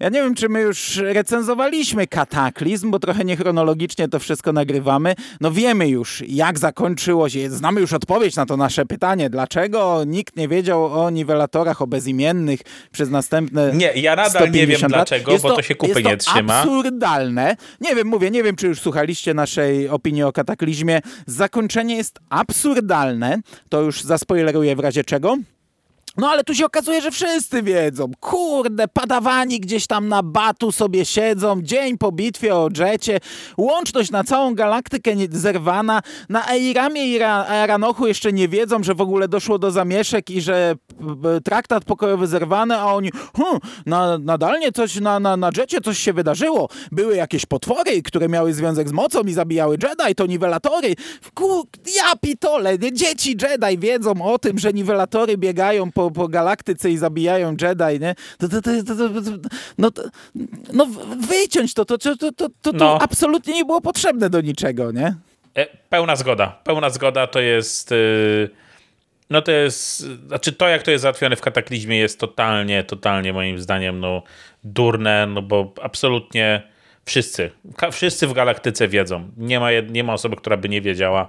Ja nie wiem, czy my już recenzowaliśmy kataklizm, bo trochę niechronologicznie to wszystko nagrywamy. No wiemy już, jak zakończyło się, znamy już odpowiedź na to nasze pytanie, dlaczego nikt nie wiedział o niwelatorach, o bezimiennych przez następne Nie, ja nadal nie wiem 150 lat. dlaczego, Jest bo to się kupy jest nie trzyma. absurdalne. Nie wiem, mówię, nie wiem, czy już słuchaliście naszej opinii o kataklizmie. Zakończenie jest absurdalne. To już zaspoileruję w razie czego. No ale tu się okazuje, że wszyscy wiedzą. Kurde, padawani gdzieś tam na batu sobie siedzą, dzień po bitwie o Jecie, łączność na całą galaktykę zerwana. Na Eiramie i Ra- Aranochu jeszcze nie wiedzą, że w ogóle doszło do zamieszek i że traktat pokojowy zerwany, a oni hm, na, nadalnie coś na, na, na Jecie coś się wydarzyło. Były jakieś potwory, które miały związek z mocą i zabijały Jedi, to niwelatory. Ku, ja pitole, dzieci Jedi wiedzą o tym, że niwelatory biegają po, po galaktyce i zabijają Jedi, nie? To, to, to, no, to, no wyciąć to, to, to, to, to, No. absolutnie nie było potrzebne do niczego, nie? E, Pełna zgoda. Pełna zgoda to jest. y, No to jest. Znaczy, to jak to jest załatwione w kataklizmie jest totalnie, totalnie moim zdaniem no, durne, no bo absolutnie wszyscy, wszyscy w galaktyce wiedzą. Nie ma, nie ma osoby, która by nie wiedziała,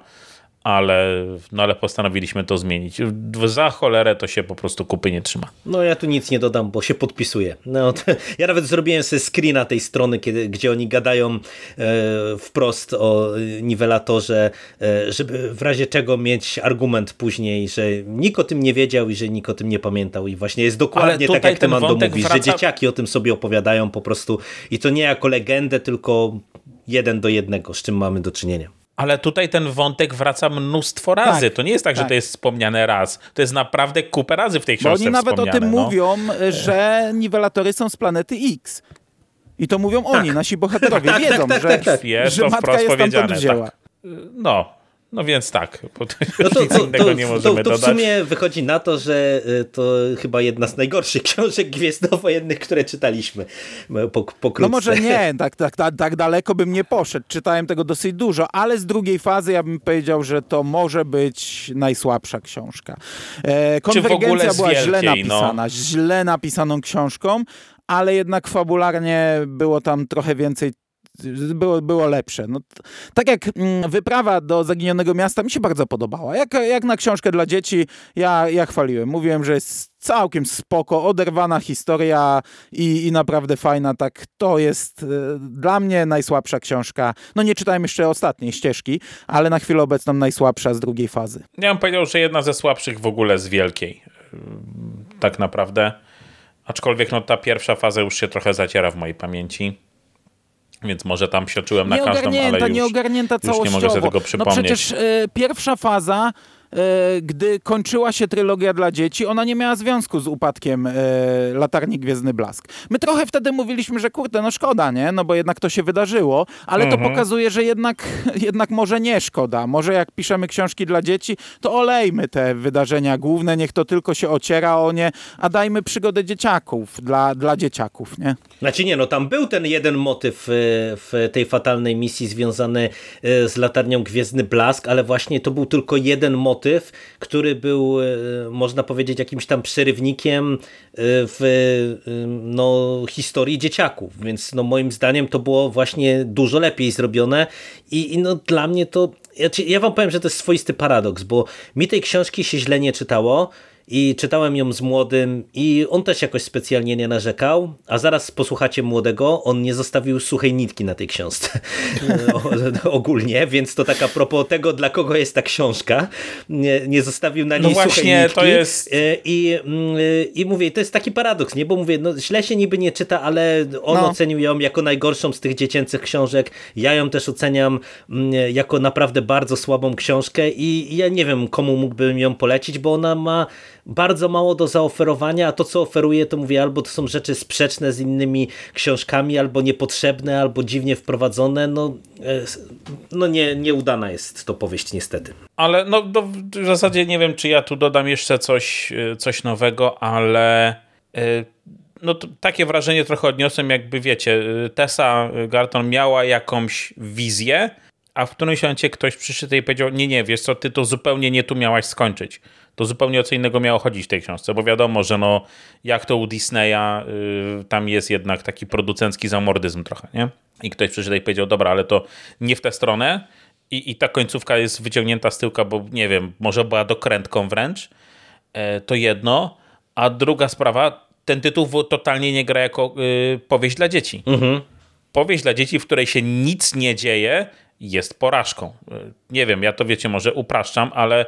ale, no, ale postanowiliśmy to zmienić. Za cholerę to się po prostu kupy nie trzyma. No ja tu nic nie dodam, bo się podpisuję. No, to, ja nawet zrobiłem sobie screena tej strony, kiedy, gdzie oni gadają e, wprost o niwelatorze, e, żeby w razie czego mieć argument później, że nikt o tym nie wiedział i że nikt o tym nie pamiętał. I właśnie jest dokładnie tak, jak ten Temando wątek mówi, że wraca- dzieciaki o tym sobie opowiadają po prostu i to nie jako legendę, tylko jeden do jednego, z czym mamy do czynienia. Ale tutaj ten wątek wraca mnóstwo razy. Tak, to nie jest tak, że tak. to jest wspomniane raz. To jest naprawdę kupę razy w tej Bo książce oni nawet o tym no. mówią, że niwelatory są z planety X. I to mówią oni, nasi bohaterowie. *laughs* Tak, tak, Wiedzą, tak, że, tak, tak. Że matka jest powiedziane, wzięła. tak. No, no więc tak. Bo to No to, *laughs* nic to, innego to, nie to, możemy to w dodać. sumie wychodzi na to, że y, to chyba jedna z najgorszych *laughs* książek gwiezdnowojennych, które czytaliśmy po, pokrótce. No może nie, *laughs* tak, tak, tak, tak daleko bym nie poszedł. Czytałem tego dosyć dużo, ale z drugiej fazy ja bym powiedział, że to może być najsłabsza książka. E, Czy w ogóle konwergencja była źle no. napisana, źle napisaną książką, ale jednak fabularnie było tam trochę więcej było, było lepsze. No, tak jak mm, wyprawa do Zaginionego Miasta mi się bardzo podobała. Jak, jak na książkę dla dzieci ja, ja chwaliłem. Mówiłem, że jest całkiem spoko, oderwana historia i, i naprawdę fajna. Tak, to jest e, dla mnie najsłabsza książka. No nie czytałem jeszcze ostatniej ścieżki, ale na chwilę obecną najsłabsza z drugiej fazy. Ja bym powiedział, że jedna ze słabszych w ogóle z wielkiej. Ym, Tak naprawdę. Aczkolwiek no, ta pierwsza faza już się trochę zaciera w mojej pamięci. Więc może tam się czułem na każdą, ale już, nieogarnięta już nie mogę sobie tego No przypomnieć. przecież e, pierwsza faza gdy kończyła się trylogia dla dzieci, ona nie miała związku z upadkiem e, Latarni Gwiezdny Blask. My trochę wtedy mówiliśmy, że kurde, no szkoda, nie? No bo jednak to się wydarzyło, ale to Mhm. pokazuje, że jednak, *laughs* jednak może nie szkoda. Może jak piszemy książki dla dzieci, to olejmy te wydarzenia główne, niech to tylko się ociera o nie, a dajmy przygodę dzieciaków, dla, dla dzieciaków, nie? Znaczy nie, no tam był ten jeden motyw e, w tej fatalnej misji związany e, z latarnią Gwiezdny Blask, ale właśnie to był tylko jeden motyw, który był, e, można powiedzieć, jakimś tam przerywnikiem e, w e, no, historii dzieciaków, więc no, moim zdaniem to było właśnie dużo lepiej zrobione i, i no, dla mnie to, ja, ja wam powiem, że to jest swoisty paradoks, bo mi tej książki się źle nie czytało, i czytałem ją z młodym i on też jakoś specjalnie nie narzekał, a zaraz posłuchacie młodego, on nie zostawił suchej nitki na tej książce *laughs* *laughs* ogólnie, więc to tak a propos tego, dla kogo jest ta książka, nie, nie zostawił na No niej suchej właśnie, nitki. to jest- E, I, mm, I mówię, to jest taki paradoks, nie? Bo mówię, no źle się niby nie czyta, ale on No. ocenił ją jako najgorszą z tych dziecięcych książek. Ja ją też oceniam mm, jako naprawdę bardzo słabą książkę i ja nie wiem, komu mógłbym ją polecić, bo ona ma bardzo mało do zaoferowania, a to, co oferuje, to mówię, albo to są rzeczy sprzeczne z innymi książkami, albo niepotrzebne, albo dziwnie wprowadzone. No, e, no nie, nieudana jest to powieść, niestety. Ale no, no, w zasadzie nie wiem, czy ja tu dodam jeszcze coś, y, coś nowego, ale y, no, takie wrażenie trochę odniosłem, jakby wiecie, Tessa Garton miała jakąś wizję, a w którymś momencie ktoś przyszedł i powiedział, nie, nie, wiesz co, ty to zupełnie nie tu miałaś skończyć. To zupełnie o co innego miało chodzić w tej książce, bo wiadomo, że no, jak to u Disneya, y, tam jest jednak taki producencki zamordyzm trochę, nie? I ktoś przyszedł i powiedział, dobra, ale to nie w tę stronę, i, i ta końcówka jest wyciągnięta z tyłka, bo nie wiem, może była dokrętką wręcz, e, to jedno, a druga sprawa, ten tytuł totalnie nie gra jako y, powieść dla dzieci. Powieść dla dzieci, w której się nic nie dzieje, jest porażką. Y, Nie wiem, ja to wiecie, może upraszczam, ale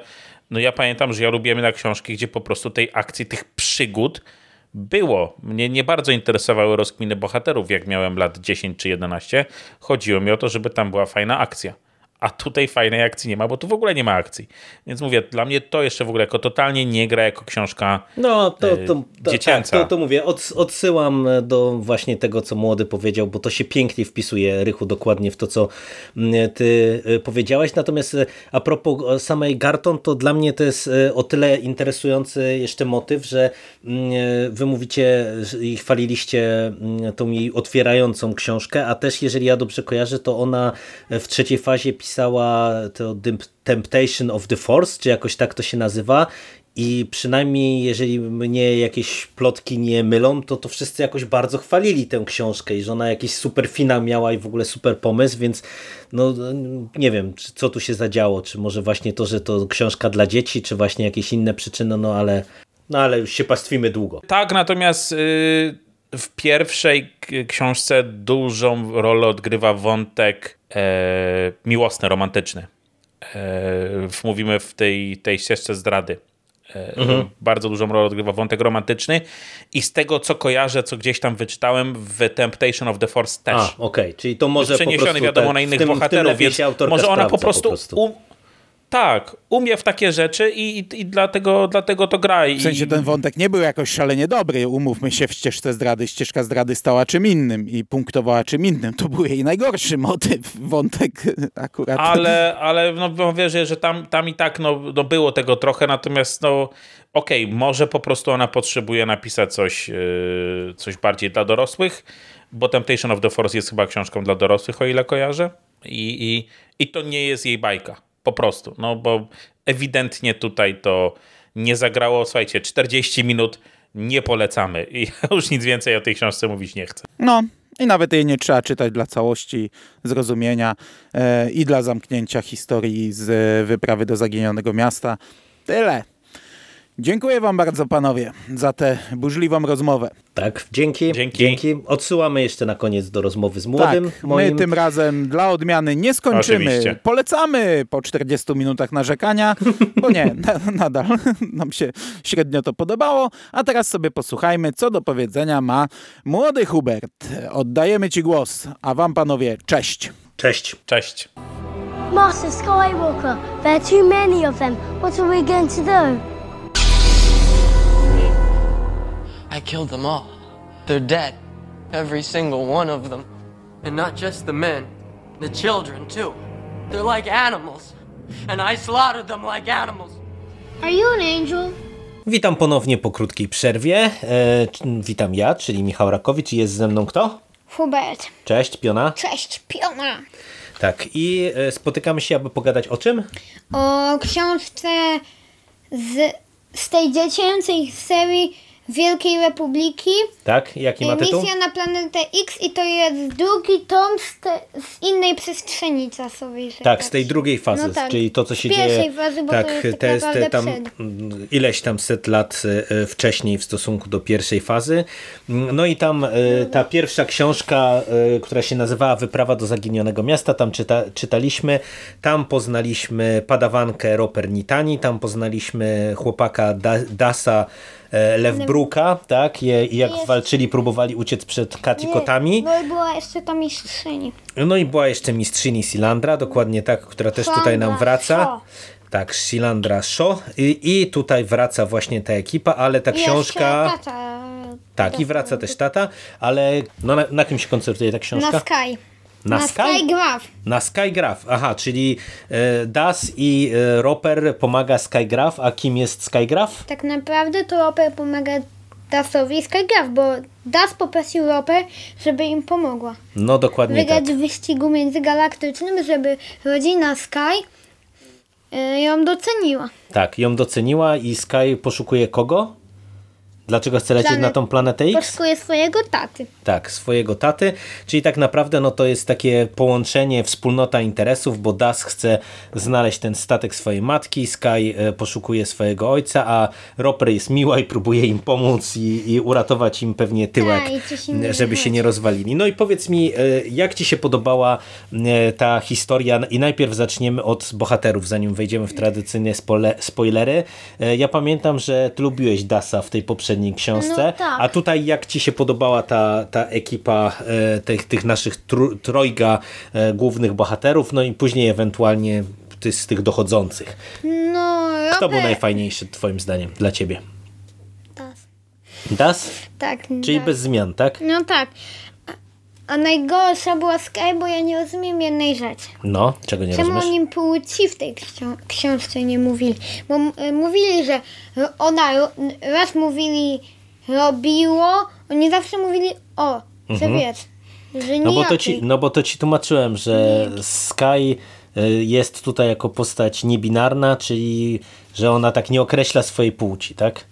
no ja pamiętam, że ja lubiłem na książki, gdzie po prostu tej akcji, tych przygód było. Mnie nie bardzo interesowały rozkminy bohaterów, jak miałem lat 10 czy 11. Chodziło mi o to, żeby tam była fajna akcja. A tutaj fajnej akcji nie ma, bo tu w ogóle nie ma akcji. Więc mówię, dla mnie to jeszcze w ogóle jako totalnie nie gra jako książka No, to, e, to, to, dziecięca. Tak, to, to mówię, od, odsyłam do właśnie tego, co młody powiedział, bo to się pięknie wpisuje, Rychu, dokładnie w to, co mm, ty e, powiedziałeś. Natomiast e, a propos samej Garton, to dla mnie to jest o tyle interesujący jeszcze motyw, że mm, wy mówicie i chwaliliście mm, tą jej otwierającą książkę, a też, jeżeli ja dobrze kojarzę, to ona w trzeciej fazie pisała to Dim- Temptation of the Force, czy jakoś tak to się nazywa. I przynajmniej jeżeli mnie jakieś plotki nie mylą, to to wszyscy jakoś bardzo chwalili tę książkę i że ona jakiś super finał miała i w ogóle super pomysł, więc no nie wiem, co tu się zadziało, czy może właśnie to, że to książka dla dzieci, czy właśnie jakieś inne przyczyny, no ale, no ale już się pastwimy długo. Tak, natomiast y, w pierwszej książce dużą rolę odgrywa wątek miłosny, romantyczny. E, mówimy w tej, tej ścieżce zdrady. E, Bardzo dużą rolę odgrywa wątek romantyczny i z tego, co kojarzę, co gdzieś tam wyczytałem, w Temptation of the Force też. A, okej, czyli to może po przeniesiony prostu wiadomo tak, na innych tym, bohaterów, więc może ona po sprawdza prostu, Um, tak, umie w takie rzeczy i, i, i dlatego, dlatego to gra. I, W sensie ten wątek nie był jakoś szalenie dobry, umówmy się w ścieżce zdrady. Ścieżka zdrady stała czym innym i punktowała czym innym. To był jej najgorszy motyw, *laughs* wątek akurat. Ale, ale no, wierzę, że tam, tam i tak no, no było tego trochę, natomiast no okej, może po prostu ona potrzebuje napisać coś, yy, coś bardziej dla dorosłych, bo Temptation of the Force jest chyba książką dla dorosłych, o ile kojarzę. I, i, i to nie jest jej bajka. Po prostu. No bo ewidentnie tutaj to nie zagrało. Słuchajcie, 40 minut nie polecamy. I *laughs* już nic więcej o tej książce mówić nie chcę. No i nawet jej nie trzeba czytać dla całości zrozumienia e, i dla zamknięcia historii z wyprawy do zaginionego miasta. Tyle. Dziękuję wam bardzo panowie za tę burzliwą rozmowę. Tak, dzięki, Dzięki. Odsyłamy jeszcze na koniec do rozmowy z młodym. tak, moim. my tym razem dla odmiany nie skończymy. Oczywiście. Polecamy po 40 minutach narzekania, bo nie, *laughs* na, nadal nam się średnio to podobało. A teraz sobie posłuchajmy, co do powiedzenia ma młody Hubert. Oddajemy ci głos, a wam panowie cześć. Cześć. Cześć. Master Skywalker, there are too many of them. What are we going to do? I killed them all. They're dead. Every single one of them. And not just the men, the children too. They're like animals. And I slaughtered them like animals. Are you an angel? Witam ponownie po krótkiej przerwie. E, witam ja, czyli Michał Rakowicz i jest ze mną kto? Hubert. Cześć, Piona. Cześć, Piona. Tak, i e, spotykamy się, aby pogadać o czym? O książce z, z tej dziecięcej serii Wielkiej Republiki. Tak, jaki ma tytuł? Misja na planetę X i to jest drugi tom z, te, z innej przestrzeni czasowej. że Tak, z tej drugiej fazy, No tak. czyli to, co się Z pierwszej dzieje. fazy, bo tak, to jest te, tak te naprawdę tam przed. ileś tam set lat e, wcześniej w stosunku do pierwszej fazy. Mm, No i tam ta pierwsza książka, która się nazywała Wyprawa do zaginionego miasta, tam czyta, czytaliśmy, tam poznaliśmy padawankę Roper Nitani, tam poznaliśmy chłopaka da, Dasa e, Lewbruka, tak, i, jak Jest. walczyli, próbowali uciec przed katikotami. No i była jeszcze ta mistrzyni. No i była jeszcze mistrzyni Silandra, dokładnie tak, która też tutaj nam wraca. Tak, Silandra Shaw. I, I tutaj wraca właśnie ta ekipa, ale ta I książka... tata. Tak, i wraca też tata, ale no, na, na kim się koncentruje ta książka? Na Sky. Na na Sky? Skygraph. Na Skygraph, aha, czyli e, Das i e, Roper pomaga Skygraph, a kim jest Skygraph? Tak naprawdę to Roper pomaga Dasowi Skygraph, bo Das poprosił Roper, żeby im pomogła. No dokładnie Wygrać tak. w wyścigu międzygalaktycznym, żeby rodzina Sky y, ją doceniła. Tak, ją doceniła i Sky poszukuje kogo? Dlaczego chce lecieć Planet- na tą planetę X? Poszukuje swojego taty. Tak, swojego taty, czyli tak naprawdę no to jest takie połączenie, wspólnota interesów, bo Das chce znaleźć ten statek swojej matki, Sky e, poszukuje swojego ojca, a Roper jest miła i próbuje im pomóc i, i uratować im pewnie tyłek, im nie żeby się nie rozwalili. No i powiedz mi, e, jak ci się podobała e, ta historia i najpierw zaczniemy od bohaterów, zanim wejdziemy w tradycyjne spoilery. Ja pamiętam, że ty lubiłeś Dasa w tej poprzedniej książce, No tak. a tutaj jak ci się podobała ta, ta ekipa e, tych, tych naszych tru, trojga e, głównych bohaterów, no i później ewentualnie ty z tych dochodzących. No, Kto był Roper... najfajniejszy twoim zdaniem dla ciebie? Das. Das? Tak. Czyli das. bez zmian, tak? No tak. A, najgorsza była Sky, bo ja nie rozumiem jednej rzeczy. No, czego nie Czemu rozumiesz? o nim płci w tej ksio- książce nie mówili? Bo y, mówili, że ona raz mówili robiło, oni zawsze mówili o, że wiesz, że Mhm. No bo, to ci, no bo to ci tłumaczyłem, że Sky y, jest tutaj jako postać niebinarna, czyli że ona tak nie określa swojej płci, tak?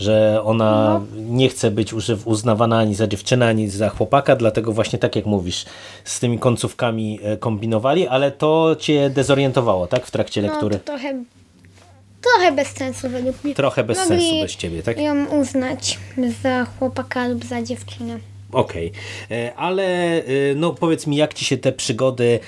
Że ona No. nie chce być uznawana ani za dziewczynę, ani za chłopaka, dlatego właśnie tak jak mówisz, z tymi końcówkami e, kombinowali, ale to cię dezorientowało, tak? W trakcie No, lektury. to trochę, trochę bez sensu według mnie. Trochę bez Mogli sensu bez ciebie, tak? ją uznać za chłopaka lub za dziewczynę. Okej, E, ale e, no powiedz mi, jak ci się te przygody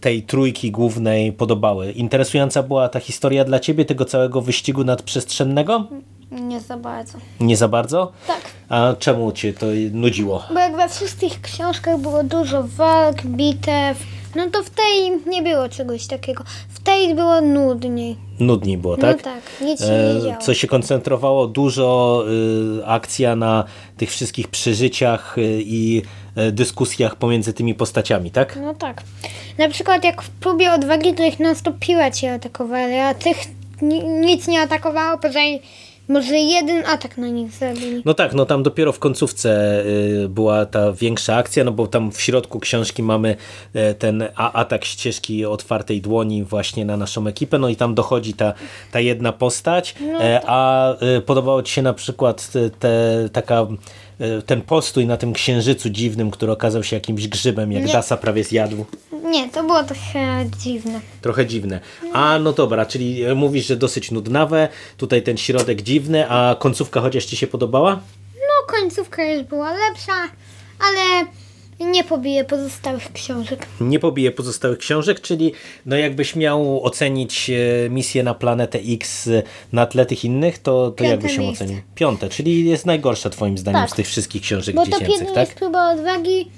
tej trójki głównej podobały? Interesująca była ta historia dla ciebie, tego całego wyścigu nadprzestrzennego? Nie za bardzo. Nie za bardzo? Tak. A czemu cię to nudziło? Bo jak we wszystkich książkach było dużo walk, bitew, no to w tej nie było czegoś takiego. W tej było nudniej. Nudniej było, No tak? tak, nic się nie działo. Co się koncentrowało dużo y, akcja na tych wszystkich przeżyciach y, i y, dyskusjach pomiędzy tymi postaciami, tak? No tak. Na przykład jak w próbie odwagi, to ich non stop piłeci atakowali, a tych ni- nic nie atakowało, poza może jeden atak na nich zrobili. No tak, no tam dopiero w końcówce y, była ta większa akcja, no bo tam w środku książki mamy e, ten atak ścieżki otwartej dłoni właśnie na naszą ekipę, no i tam dochodzi ta, ta jedna postać, e, a y, podobało Ci się na przykład te, taka ten postój na tym księżycu dziwnym, który okazał się jakimś grzybem, jak Nie. Dasa prawie zjadł. Nie, to było trochę dziwne. Trochę dziwne. A no dobra, czyli e, mówisz, że dosyć nudnawe, tutaj ten środek dziwny, a końcówka chociaż Ci się podobała? No końcówka już była lepsza, ale nie pobije pozostałych książek. nie pobije pozostałych książek, czyli no jakbyś miał ocenić e, misję na planetę X e, na tle tych innych, to, to Piąte jakbyś ją miejsce. ocenił? Piąte, czyli jest najgorsza twoim zdaniem Tak. z tych wszystkich książek Bo dziecięcych, 1 tak? jest próba odwagi,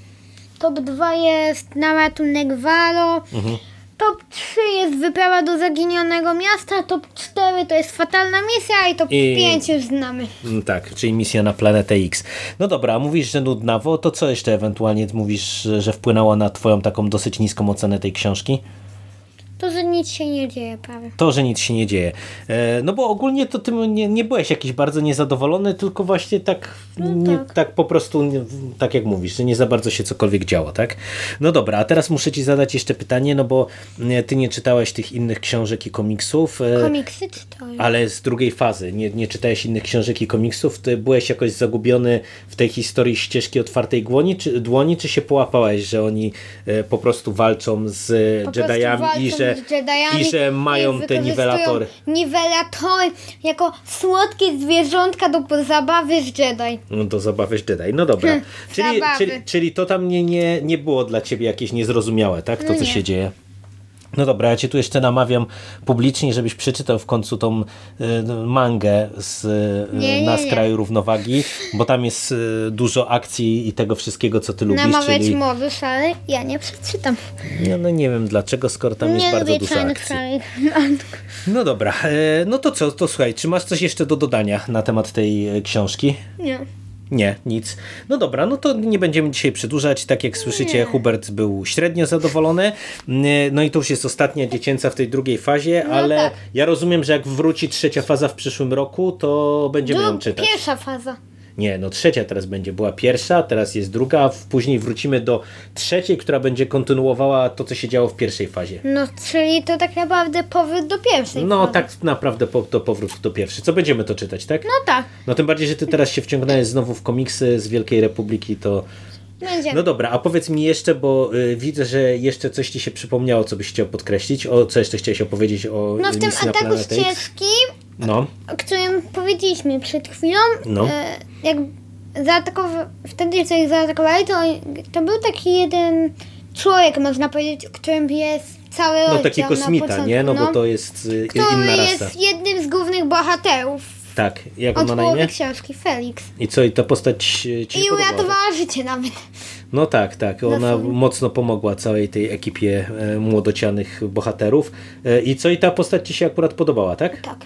top 2 jest na ratunek Valo, Mhm. Top 3 jest wyprawa do zaginionego miasta, top 4 to jest fatalna misja i top I- 5 już znamy. Mm, Tak, czyli misja na planetę X. No dobra, mówisz, że nudnawo, to co jeszcze ewentualnie mówisz, że wpłynęło na twoją taką dosyć niską ocenę tej książki? To, że nic się nie dzieje prawie. To, że nic się nie dzieje. E, no bo ogólnie to ty nie, nie byłeś jakiś bardzo niezadowolony, tylko właśnie tak, nie, tak. po prostu, tak jak mówisz, że nie za bardzo się cokolwiek działo, tak? No dobra, a teraz muszę ci zadać jeszcze pytanie, no bo e, ty nie czytałeś tych innych książek i komiksów. e, Komiksy czytałem. ale z drugiej fazy, nie, nie czytałeś innych książek i komiksów, ty byłeś jakoś zagubiony w tej historii ścieżki otwartej dłoni, czy, dłoni, czy się połapałeś, że oni po prostu walczą z Po Jediami i walczą że, z Jediami i że mają te niwelatory. Niwelatory jako słodkie zwierzątka do zabawy z Jedi. No do zabawy z Jedi. No dobra. Hm, czyli, czyli, czyli to tam nie, nie, nie było dla ciebie jakieś niezrozumiałe, tak? To, No co nie. się dzieje. No dobra, ja cię tu jeszcze namawiam publicznie, żebyś przeczytał w końcu tą y, mangę z y, Nie, nie, Na nie. skraju równowagi, bo tam jest y, dużo akcji i tego wszystkiego, co ty lubisz, Namawiać czyli... możesz, ale ja nie przeczytam. No, no nie wiem dlaczego, skoro tam jest nie bardzo lubię dużo akcji. *laughs* No dobra, e, no to co, to słuchaj, czy masz coś jeszcze do dodania na temat tej e, książki? Nie. Nie, nic. No dobra, no to nie będziemy dzisiaj przedłużać. Tak jak słyszycie, Hubert był średnio zadowolony. Nie, No i to już jest ostatnia dziecięca w tej drugiej fazie, ale tak. ja rozumiem, że jak wróci trzecia faza w przyszłym roku, to będziemy ją Dru- czytać. Pierwsza faza. Nie, no trzecia teraz będzie. Była pierwsza, teraz jest druga, a później wrócimy do trzeciej, która będzie kontynuowała to, co się działo w pierwszej fazie. No, czyli to tak naprawdę powrót do pierwszej No fazy. tak naprawdę po, to powrót do pierwszej. Co będziemy to czytać, tak? No tak, No tym bardziej, że ty teraz się wciągnąłeś znowu w komiksy z Wielkiej Republiki, to... będzie. No dobra, a powiedz mi jeszcze, bo y, widzę, że jeszcze coś ci się przypomniało, co byś chciał podkreślić. O co jeszcze chciałeś opowiedzieć o no w tym ataku ścieżki, No, o którym powiedzieliśmy przed chwilą, No. e, jak zaatakowa- wtedy co ich zaatakowali, to, to był taki jeden człowiek, można powiedzieć, o którym jest cały no taki na kosmita, początku, nie? No, bo to jest y, który inna rasa. jest jednym z głównych bohaterów Tak, jak on od ma na połowy imię? książki, Felix. I co, i ta postać y, ci się I podobała? uratowała życie nawet. No tak, tak. Ona mocno pomogła całej tej ekipie e, młodocianych bohaterów. E, I co, i ta postać ci się akurat podobała, tak? Tak.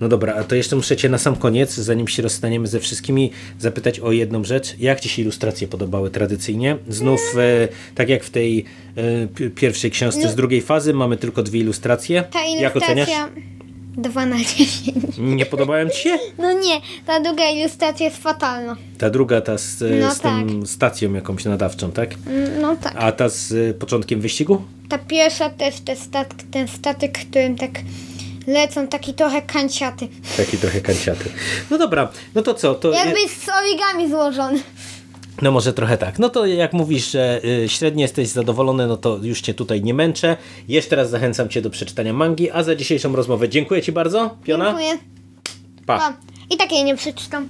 No dobra, a to jeszcze muszę cię na sam koniec, zanim się rozstaniemy ze wszystkimi, zapytać o jedną rzecz. Jak ci się ilustracje podobały tradycyjnie? Znów, e, tak jak w tej e, pi- pierwszej książce z drugiej fazy, mamy tylko dwie ilustracje. Ta Jak oceniasz? Ilustracja 2 na 10. Nie podobałem ci się? No nie, ta druga ilustracja jest fatalna. Ta druga, ta z, e, No z tą stacją jakąś nadawczą, tak? No tak. A ta z e, początkiem wyścigu? Ta pierwsza też te statk, ten statek, którym tak lecą, taki trochę kanciaty. Taki trochę kanciaty. No dobra, no to co? To, Jakby z origami złożony. No może trochę tak. No to jak mówisz, że y, średnio jesteś zadowolony, no to już cię tutaj nie męczę. Jeszcze raz zachęcam cię do przeczytania mangi, a za dzisiejszą rozmowę dziękuję ci bardzo. Piona? Dziękuję. Pa. Pa. I tak jej nie przeczytam.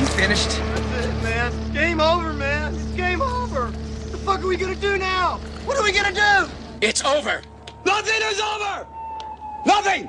You finished? That's it, man. It's game over, man. It's game over. What the fuck are we gonna do now? What are we gonna do? It's over. Nothing is over. Nothing.